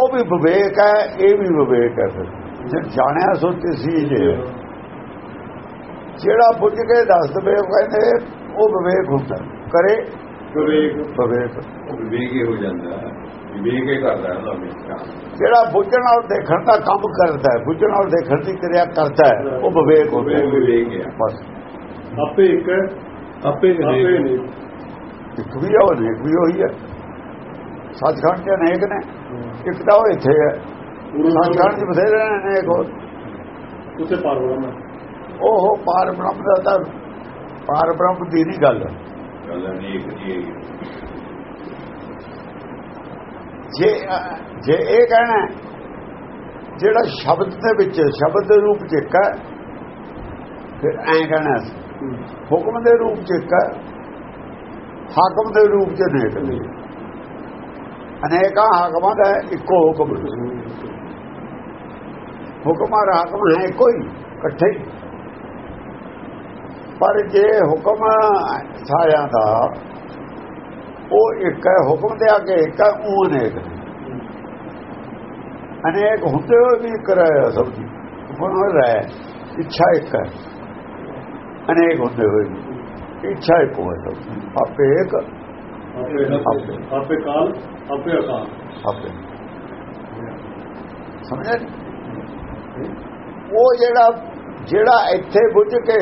ਉਹ ਵੀ ਵਿਵੇਕ ਹੈ ਇਹ ਵੀ ਵਿਵੇਕ ਹੈ ਫਿਰ। ਜੇ ਜਾਣਿਆ ਸੋਚੇ ਸੀ ਜੇ। ਜਿਹੜਾ ਬੁੱਝ ਕੇ ਦੱਸ ਦਵੇ ਉਹ ਕਹਿੰਦੇ ਉਹ ਵਿਵੇਕ ਹੁੰਦਾ। ਕਰੇ ਵਿਵੇਕ। ਵਿਵੇਕ। ਵਿਵੇਕ ਹੀ ਹੋ ਜਾਂਦਾ। ਵਿਵੇਕ ਹੀ ਕਰਦਾ ਹੈ ਜਿਹੜਾ ਬੁੱਝਣ ਨਾਲ ਦੇਖਣ ਦਾ ਕੰਮ ਕਰਦਾ ਹੈ ਬੁੱਝਣ ਨਾਲ ਦੇਖਣ ਦੀ ਕਿਰਿਆ ਕਰਦਾ ਹੈ ਉਹ ਵਿਵੇਕ ਹੁੰਦਾ ਉਹ ਹੈ। ਵਿਵੇਕ ਹੈ ਬਸ। ਆਪੇ ਇੱਕ ਆਪੇ ਅਨੇਕ ਇੱਕ ਵੀ ਉਹ ਅਨੇਕ ਵੀ ਉਹੀ ਹੈ। ਸੱਚਖੰਡ ਦੇ ਅਨੇਕ ਨੇ। ਇੱਕ ਤਾਂ ਉਹ ਇੱਥੇ ਹੈ। ਸੱਚਖੰਡ ਚ ਬਥੇਰੇ ਨੇ ਅਨੇਕ ਹੋਰ। ਉਸੇ ਪਾਰ ਬ੍ਰਹਮ ਹੈ ਉਹ ਪਾਰ ਬ੍ਰਹਮ ਦਾ ਤਾਂ ਪਾਰ ਬ੍ਰਹਮ ਦੀ ਨਹੀਂ ਗੱਲ। ਗੱਲ ਨਹੀਂ ਇੱਕ ਜੀ। ਜੇ ਇਹ ਕਹਿਣਾ ਜਿਹੜਾ ਸ਼ਬਦ ਦੇ ਵਿੱਚ ਸ਼ਬਦ ਦੇ ਰੂਪ ਚ ਇੱਕ ਹੈ ਫਿਰ ਐਂ ਕਹਿਣਾ ਹੁਕਮ ਦੇ ਰੂਪ ਚ ਇੱਕ ਹੈ ਹਾਕਮ ਦੇ ਰੂਪ ਚ ਅਨੇਕ ਨੇ। ਅਨੇਕਾਂ ਹਾਕਮਾਂ ਦਾ ਇੱਕੋ ਹੁਕਮ ਹੁਕਮ ਔਰ ਹਾਕਮ ਹੈ ਹੀ ਇਕੱਠੇ ਪਰ ਜੇ ਹੁਕਮ ਸਾਰਿਆਂ ਦਾ ਉਹ ਇੱਕ ਹੈ ਹੁਕਮ ਦੇ ਅੱਗੇ ਇੱਕ ਹੈ ਉਹ ਅਨੇਕ। ਅਨੇਕ ਹੁੰਦੇ ਹੋਏ ਵੀ ਰਹਿ ਸਭ ਦੀ ਹੁਕਮ ਰਹਿ ਇੱਛਾ ਇੱਕ ਹੈ ਅਨੇਕ ਹੁੰਦੇ ਹੋਏ ਵੀ ਇੱਛਾ ਇੱਕ ਹੋਏ ਸਭ। ਆਪੇ ਇੱਕ ਆਪੇ ਕਾਲ ਆਪੇ ਅਕਾਲ ਆਪੇ ਸਮਝਿਆ? ਉਹ ਜਿਹੜਾ ਜਿਹੜਾ ਇੱਥੇ ਬੁੱਝ ਕੇ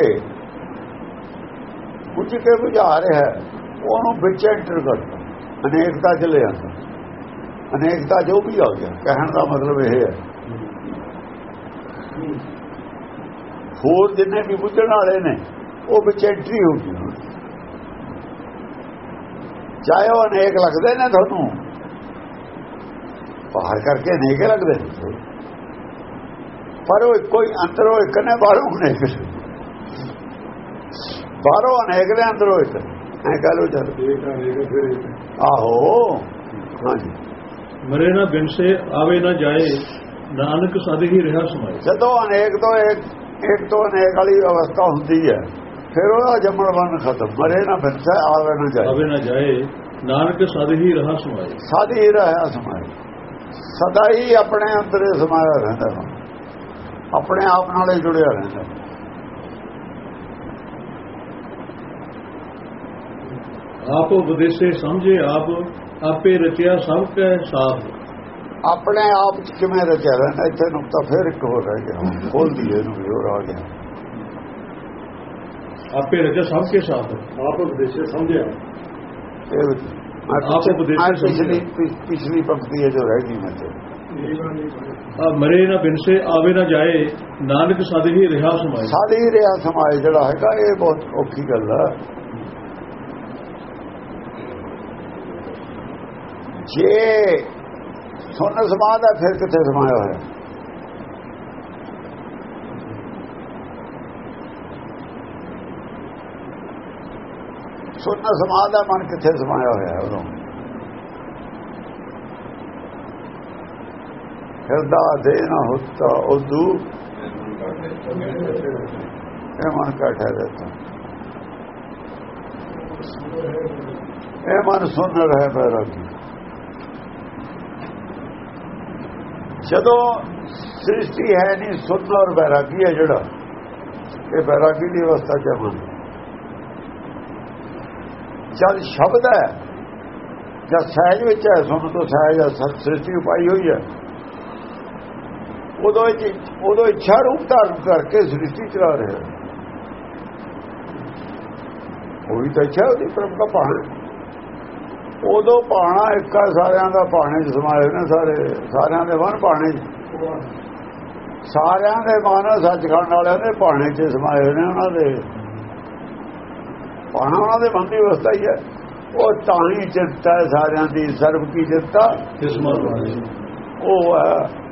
ਬੁੱਝ ਕੇ ਬੁਝਾ ਰਿਹਾ, ਉਹਨੂੰ ਵਿੱਚ ਐਂਟਰ ਕਰਦਾ ਅਨੇਕਤਾ ਚ ਲੈ ਆਉਂਦਾ ਅਨੇਕਤਾ ਜੋ ਵੀ ਆ ਗਿਆ, ਕਹਿਣ ਦਾ ਮਤਲਬ ਇਹ ਹੈ। ਹੋਰ ਜਿੰਨੇ ਵੀ ਬੁੱਝਣ ਵਾਲੇ ਨੇ, ਉਹ ਵਿੱਚ ਐਂਟਰੀ ਹੋ ਗਈ ਹੁਣ। ਚਾਹੇ ਉਹ ਅਨੇਕ ਲੱਗਦੇ ਨੇ ਤੁਹਾਨੂੰ ਬਾਹਰ ਕਰਕੇ ਅਨੇਕ ਲੱਗਦੇ ਨੇ। ਪਰ ਉਹ ਇੱਕੋ ਹੀ ਅੰਦਰੋਂ ਇੱਕ ਨੇ ਬਾਹਰੋਂ ਅਨੇਕ। ਬਾਹਰੋਂ ਅਨੇਕ ਨੇ ਅੰਦਰੋਂ ਇੱਕ। ਐ ਕਹ ਲੋ ਚੱਲ। ਆਹੋ। ਹਾਂਜੀ। ਮਰੇ ਨਾ ਬਿਨ ਸੇ ਆਵੇ ਨਾ ਜਾਏ ਨਾਨਕ ਸਦ ਹੀ ਰਿਹਾ ਸਮਾਏ। ਜਦੋਂ ਅਨੇਕ ਤੋਂ ਇੱਕ ਇੱਕ ਤੋਂ ਅਨੇਕ ਵਾਲੀ ਅਵਸਥਾ ਹੁੰਦੀ ਹੈ ਫਿਰ ਉਹਦਾ ਜੰਮਣ ਬੰਨ ਖਤਮ। ਮਰੇ ਨਾ ਫਿਰਸਾ ਆਵੇ ਨਾ ਜਾਏ। ਆਵੇ ਨਾ ਜਾਏ ਨਾਨਕ ਸਦ ਹੀ ਰਹਾ ਸਮਾਏ। ਸਾਦੀ ਹੀ ਰਹਾ ਸਮਾਏ। ਸਦਾ ਹੀ ਆਪਣੇ ਅੰਦਰ ਸਮਾਇਆ ਰਹਿੰਦਾ ਹੈ। ਆਪਣੇ ਆਪ ਨਾਲ ਹੀ ਜੁੜਿਆ ਰਹਿੰਦਾ ਹੈ। ਆਪ ਉਪਦੇਸੇ ਸਮਝੇ ਆਪ ਆਪੇ ਰਚਿਆ ਸਭ ਕੈ ਸਾਥ ਆਪਣੇ ਆਪ ਚ ਕਿਵੇਂ ਰਚਿਆ ਰਹਿੰਦਾ ਇੱਥੇ ਨੁਕਤਾ ਫਿਰ ਇੱਕ ਹੋਰ ਰਹਿ ਗਿਆ ਖੋਲ ਦਈਏ ਇਹਨੂੰ ਵੀ ਹੋਰ ਆ ਗਿਆ ਆਪੇ ਰਚਿਆ ਸਭ ਕੇ ਸਾਥ ਆਪ ਉਪਦੇਸੇ ਸਮਝਿਆ ਇਹ ਮੈਂ ਆਪ ਉਪਦੇਸ਼ ਆਹ ਸਮਝਿਆ। ਪਿਛਲੀ ਪਿਛ- ਪਿਛਲੀ ਪੰਕਤੀ ਹੈ ਜੋ ਰਹਿ ਗਈ ਮੈਂ ਤੇ ਆ ਮਰੇ ਨਾ ਬਿਨਸੇ, ਆਵੇ ਨਾ ਜਾਏ, ਨਾਨਕ ਸਦ ਹੀ ਰਿਹਾ ਸਮਾਏ ਸਾਡੇ ਹੀ ਰਿਹਾ ਸਮਾਜ ਜਿਹੜਾ ਹੈਗਾ, ਇਹ ਬਹੁਤ ਔਖੀ ਗੱਲ ਆ। ਜੇ ਸੁਣ ਸਮਾਜ ਦਾ ਫਿਰ ਕਿੱਥੇ ਸਮਾਇਆ ਹੋਇਆ? ਸੁਣ ਸਮਾਜ ਦਾ ਮਨ ਕਿੱਥੇ ਸਮਾਇਆ ਹੋਇਆ ਉਦੋਂ? ਹਿਰਦਾ ਦੇ ਨਾ ਹੁੱਤਾ ਉਦੂ। ਇਹ ਮਨ ਕਾਠਾ ਰਹਿਤਾ ਇਹ ਮਨ ਸੁਣ ਰਿਹਾ ਬੈਰਾਗੀ ਜਦੋਂ ਸ੍ਰਿਸ਼ਟੀ ਹੈ ਨਹੀਂ ਸੁਣ ਔਰ ਬੈਰਾਗੀ ਹੈ ਜਿਹੜਾ? ਇਹ ਬੈਰਾਗੀ ਦੀ ਅਵਸਥਾ ਚ ਮਨ? ਜਦ ਸ਼ਬਦ ਹੈ, ਜਦ ਸਹਿਜ ਵਿੱਚ ਹੈ, ਸੁਣ ਤੋਂ ਸਹਿਜ ਸ੍ਰਿਸ਼ਟੀ ਪਾਈ ਹੋਈ ਹੈ। ਉਦੋਂ ਇਹ- ਉਦੋਂ ਇੱਛਾ ਰੂਪ ਧਾਰਨ ਕਰਕੇ ਸ੍ਰਿਸ਼ਟੀ ਚਲਾ ਰਿਹਾ। ਉਹੀ ਤਾਂ ਇੱਛਾ ਉਹਦੀ ਪ੍ਰਭ ਦਾ ਪਾਣਾ ਉਦੋਂ ਪਾਣਾ ਇੱਕ ਸਾਰਿਆਂ ਦਾ ਪਾਣੇ ਚ ਸਮਾਏ ਨੇ ਸਾਰੇ। ਸਾਰਿਆਂ ਦੇ ਮਨ ਪਾਣੇ ਸਾਰਿਆਂ ਦੇ ਮਨ ਸੱਚਖੰਡ ਵਾਲਿਆਂ ਦੇ ਪਾਣੇ ਚ ਸਮਾਏ ਨੇ ਉਹਨਾਂ ਦੇ। ਪਾਣਾ ਉਹਨਾਂ ਦੇ ਮਨ ਦੀ ਅਵਸਥਾ ਹੀ ਹੈ। ਉਹ ਤਾਂ ਹੀ ਚਿੰਤਾ ਸਾਰਿਆਂ ਦੀ ਸਰਬ ਕੀ ਚਿੰਤਾ। ਕਿਸਮਤ ਵਾਲੇ। ਉਹ ਹੈ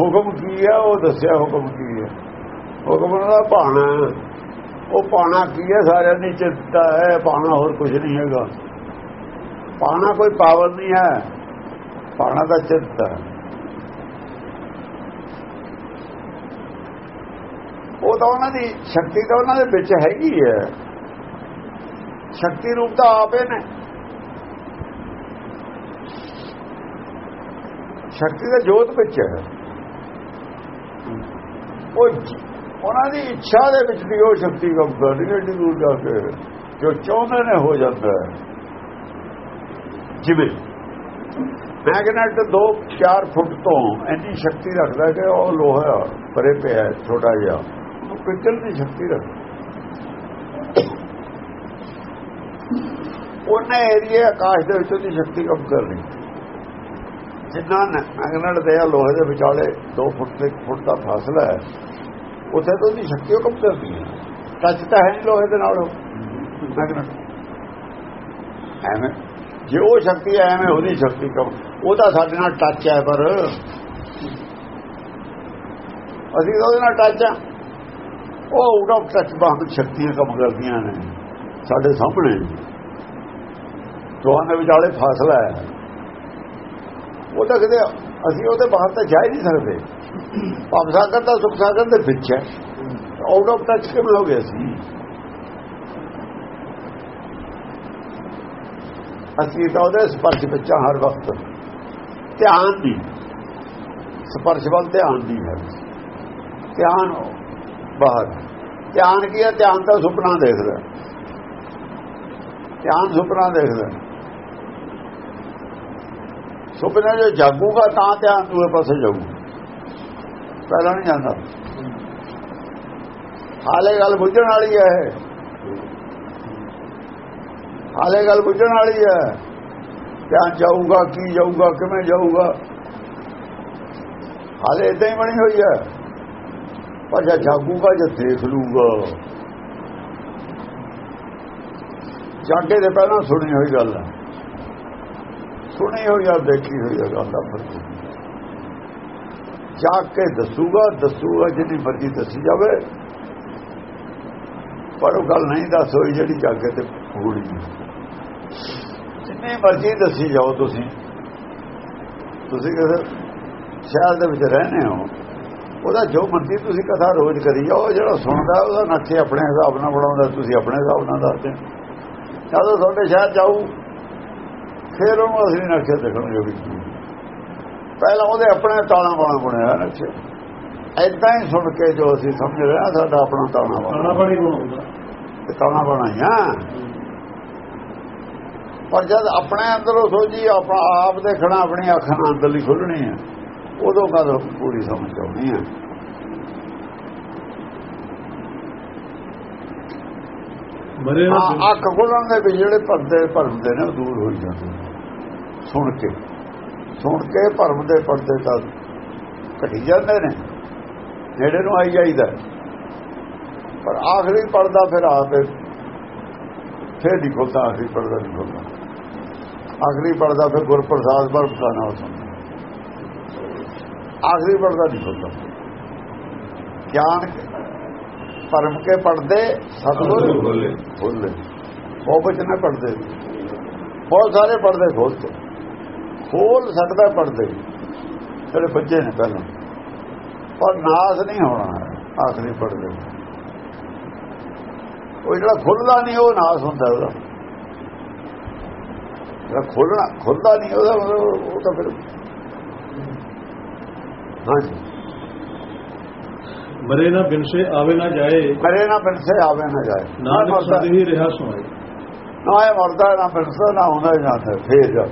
ਹੁਕਮ ਕੀ ਹੈ ਉਹ ਦੱਸਿਆ ਹੁਕਮ ਕੀ ਹੈ ਹੁਕਮ ਦਾ ਭਾਣਾ ਉਹ ਪਾਣਾ ਕੀ ਹੈ ਸਾਰਿਆਂ ਦੀ ਚਿੰਤਾ ਹੈ। ਪਾਣਾ ਹੋਰ ਕੁਝ ਨਹੀਂ ਹੈਗਾ। ਪਾਣਾ ਕੋਈ ਪਾਵਰ ਨਹੀਂ ਹੈ। ਪਾਣਾ ਦਾ ਚਿੰਤਾ ਹੈ। ਉਹ ਤਾਂ ਉਹਨਾਂ ਦੀ ਸ਼ਕਤੀ ਤਾਂ ਉਹਨਾਂ ਦੇ ਵਿੱਚ ਹੈਗੀ ਹੈ। ਸ਼ਕਤੀ ਰੂਪ ਤਾਂ ਆਪੇ ਨੇ। ਸ਼ਕਤੀ ਦਾ ਜੋਤ ਵਿੱਚ ਹੈ। ਉਹ ਉਹਨਾਂ ਦੀ ਇੱਛਾ ਦੇ ਵਿੱਚ ਦੀ ਉਹ ਸ਼ਕਤੀ ਕੰਮ ਕਰਦੀ ਹੈ, ਏਡੀ ਦੂਰ ਜਾ ਕੇ, ਜੋ ਚਾਹੁੰਦੇ ਨੇ ਹੋ ਜਾਂਦਾ ਹੈ। ਜਿਵੇਂ ਮੈਗਨੇਟ 2-4 ਫੁੱਟ ਤੋਂ ਇੰਨੀ ਸ਼ਕਤੀ ਰੱਖਦਾ ਕਿ ਉਹ ਲੋਹਾ ਪਰੇ ਪਿਆ ਛੋਟਾ ਜਿਹਾ। ਉਹ ਪਿੱਤਲ ਦੀ ਸ਼ਕਤੀ ਰੱਖਦਾ ਉਹਨੇ ਏਰੀਏ ਆਕਾਸ਼ ਦੇ ਵਿੱਚ ਉਹਦੀ ਸ਼ਕਤੀ ਕੰਮ ਕਰਨੀ। ਜਿੰਨਾ ਮੈਗਨੇਟ ਦੇ ਆ ਲੋਹੇ ਦੇ ਵਿਚਾਲੇ 2 ਫੁੱਟ ਤੇ 1 ਫੁੱਟ ਦਾ ਫਾਸਲਾ ਹੈ, ਉੱਥੇ ਤੋਂ ਉਹਦੀ ਸ਼ਕਤੀ ਉਹ ਕੰਮ ਕਰਦੀ ਹੈ। ਟੱਚ ਤਾਂ ਹੈ ਨਹੀਂ ਲੋਹੇ ਦੇ ਨਾਲ ਮੈਗਨੇਟ ਐਵੇਂ। ਜੇ ਉਹ ਸ਼ਕਤੀ ਐਵੇਂ ਉਹਦੀ ਸ਼ਕਤੀ ਕੰਮ ਉਹਦਾ ਸਾਡੇ ਨਾਲ ਟੱਚ ਹੈ ਪਰ। ਅਸੀਂ ਉਹਦੇ ਨਾਲ ਟੱਚ ਆ ਉਹ ਆਊਟ ਆਫ ਟੱਚ ਬਾਹਰ ਸ਼ਕਤੀਆਂ ਕੰਮ ਕਰਦੀਆਂ ਨੇ। ਸਾਡੇ ਸਾਹਮਣੇ। ਦੋਹਾਂ ਦੇ ਵਿਚਾਲੇ ਫਾਸਲਾ ਹੈ। ਉਹ ਤਾਂ ਕਿਤੇ ਅਸੀਂ ਉਹਦੇ ਬਾਹਰ ਤਾਂ ਜਾ ਹੀ ਨਹੀਂ ਸਕਦੇ। ਭਵ ਸਾਗਰ ਦਾ ਸੁਖ ਸਾਗਰ ਦੇ ਵਿੱਚ ਹੈ। ਆਊਟ ਆਫ ਟੱਚ ਕਿਵੇਂ ਹੋ ਗਏ ਸੀ ਅਸੀਂ ਤਾਂ ਉਹਦੇ ਸਪਰਸ਼ ਵਿੱਚ ਹਰ ਵਕਤ। ਧਿਆਨ ਦੀ। ਸਪਰਸ਼ ਵੱਲ ਧਿਆਨ ਦੀ ਹੈ। ਧਿਆਨ ਬਾਹਰ। ਧਿਆਨ ਕੀ ਹੈ? ਧਿਆਨ ਤਾਂ ਸੁਪਨਾ ਦੇਖਦਾ। ਧਿਆਨ ਸੁਪਨਾ ਦੇਖਦਾ। ਸੁਪਨੇ ਜੇ ਜਾਗੂਗਾ ਤਾਂ ਧਿਆਨ ਦੂਏ ਪਾਸੇ ਜਾਊ ਪਹਿਲਾਂ ਨਹੀਂ ਜਾਂਦਾ। ਹਾਲੇ ਗੱਲ ਬੁੱਝਣ ਵਾਲੀ ਹੈ ਇਹ। ਹਾਲੇ ਗੱਲ ਬੁੱਝਣ ਵਾਲੀ ਹੈ। ਧਿਆਨ ਜਾਊਗਾ, ਕੀ ਜਾਊਗਾ, ਕਿਵੇਂ ਜਾਊਗਾ। ਹਾਲੇ ਇਦਾਂ ਹੀ ਬਣੀ ਹੋਈ ਹੈ। ਪਰ ਜੇ ਜਾਗੂਗਾ, ਜੇ ਦੇਖ ਲੂਗਾ ਜਾਗੇ ਦੇ ਪਹਿਲਾਂ ਸੁਣੀ ਹੋਈ ਗੱਲ ਹੈ। ਸੁਣੀ ਹੋਈ ਆ, ਦੇਖੀ ਹੋਈ ਆ, ਗੱਲ ਦਾ ਫ਼ਰਕ ਜਾਗ ਕੇ ਦੱਸੂਗਾ ਦੱਸੂਗਾ ਜਿੰਨੀ ਮਰਜ਼ੀ ਦੱਸੀ ਜਾਵੇ। ਪਰ ਉਹ ਗੱਲ ਨਹੀਂ ਦੱਸ ਹੋਈ ਜਿਹੜੀ ਜਾਗੇ ਤੇ ਹੋਣੀ ਜਿੰਨੀ ਮਰਜ਼ੀ ਦੱਸੀ ਜਾਓ ਤੁਸੀਂ। ਤੁਸੀਂ ਕਿਸੇ ਸ਼ਹਿਰ ਦੇ ਵਿੱਚ ਰਹਿੰਦੇ ਹੋ, ਉਹਦਾ ਜੋ ਮਰਜ਼ੀ ਤੁਸੀਂ ਕਥਾ ਰੋਜ਼ ਕਰੀ ਜਾਓ ਜਿਹੜਾ ਸੁਣਦਾ, ਉਹਦਾ ਨਕਸ਼ੇ ਆਪਣੇ ਹਿਸਾਬ ਨਾਲ ਬਣਾਉਂਦਾ, ਤੁਸੀਂ ਆਪਣੇ ਹਿਸਾਬ ਨਾਲ ਦੱਸਦੇ ਜਦੋਂ ਤੁਹਾਡੇ ਸ਼ਹਿਰ ਜਾਊ ਫਿਰ ਉਹਨੂੰ ਅਸਲੀ ਨਕਸ਼ੇ ਦੇਖਣਗੇ ਵੀ ਕੀ। ਪਹਿਲਾਂ ਉਹਦੇ ਆਪਣੇ ਤਾਣਾ ਬਾਣਾ ਬਣਿਆ ਨਕਸ਼ੇ। ਐਦਾਂ ਹੀ ਸੁਣ ਕੇ ਜੋ ਅਸੀਂ ਸਮਝ ਰਹੇ ਸਾਡਾ ਆਪਣਾ ਤਾਣਾ ਬਾਣਾ ਪਾਣੀ ਬਣਾਉਂਦਾ ਤੇ ਤਾਣਾ ਪਰ ਜਦ ਆਪਣੇ ਅੰਦਰੋਂ ਸੋਝੀ ਆਪਣਾ ਆਪ ਦੇਖਣਾ ਆਪਣੀ ਅੱਖਾਂ ਅੰਦਰਲੀ ਖੁੱਲਣੀ ਹੈ ਉਦੋਂ ਗੱਲ ਪੂਰੀ ਸਮਝ ਆਉਣੀ ਹੈ ਮਰੇ ਅੱਖ ਖੁੱਲਣ ਦੇ ਵਿੱਚ ਜਿਹੜੇ ਪਰਦੇ ਭਰਮਦੇ ਨੇ ਦੂਰ ਹੋ ਜਾਂਦੇ। ਸੁਣ ਕੇ। ਸੁਣ ਕੇ ਭਰਮ ਦੇ ਪਰਦੇ ਤਾਂ ਘਟੀ ਜਾਂਦੇ ਨੇ। ਨੇੜੇ ਨੂੰ ਆਈ ਜਾਈਦਾ। ਪਰ ਆਖਰੀ ਪਰਦਾ ਫਿਰ ਆਪੇ ਫਿਰ ਨਹੀਂ ਖੁੱਲਦਾ ਆਖਰੀ ਪਰਦਾ ਨਹੀਂ ਖੁੱਲਦਾ। ਆਖਰੀ ਪਰਦਾ ਫਿਰ ਗੁਰਪ੍ਰਸਾਦ ਪਰ ਪਸਾਨਾ ਹੋ ਆਖਰੀ ਪਰਦਾ ਨਹੀਂ ਖੁੱਲਦਾ। ਗਿਆਨ ਪਰਮ ਕੇ ਪੜਦੇ ਸਤਗੁਰ ਖੋਲੇ ਉਹ ਬਚਨੇ ਪੜਦੇ। ਬਹੁਤ ਸਾਰੇ ਪੜਦੇ ਖੋਲਦੇ ਖੋਲ ਸਕਦਾ ਪੜਦੇ। ਜਿਹੜੇ ਬੱਚੇ ਨੇ ਪਹਿਲਾਂ। ਪਰ ਨਾਸ ਨਹੀਂ ਹੋਣਾ ਆਖਰੀ ਪੜਦੇ। ਉਹ ਜਿਹੜਾ ਖੁੱਲਦਾ ਨਹੀਂ ਉਹ ਨਾਸ ਹੁੰਦਾ ਉਹਦਾ। ਜਿਹੜਾ ਖੋਲਣਾ ਖੁੱਲਦਾ ਨਹੀਂ ਉਹਦਾ ਉਹ ਤਾਂ ਫਿਰ ਹਾਂਜੀ। ਮਰੇ ਨਾ ਬਿਨਸੇ ਆਵੇ ਨਾ ਜਾਏ। ਮਰੇ ਨਾ ਬਿਨਸੇ ਆਵੇ ਨਾ ਜਾਏ। ਨਾਨਕ ਸਦ ਹੀ ਰਿਹਾ ਸੋਏ ਨਾ ਇਹ ਮਰਦਾ ਨਾ ਬਿਨਸਾ ਨਾ ਹੁੰਦਾ ਜਾਂਦਾ ਫੇਰ ਜਾ।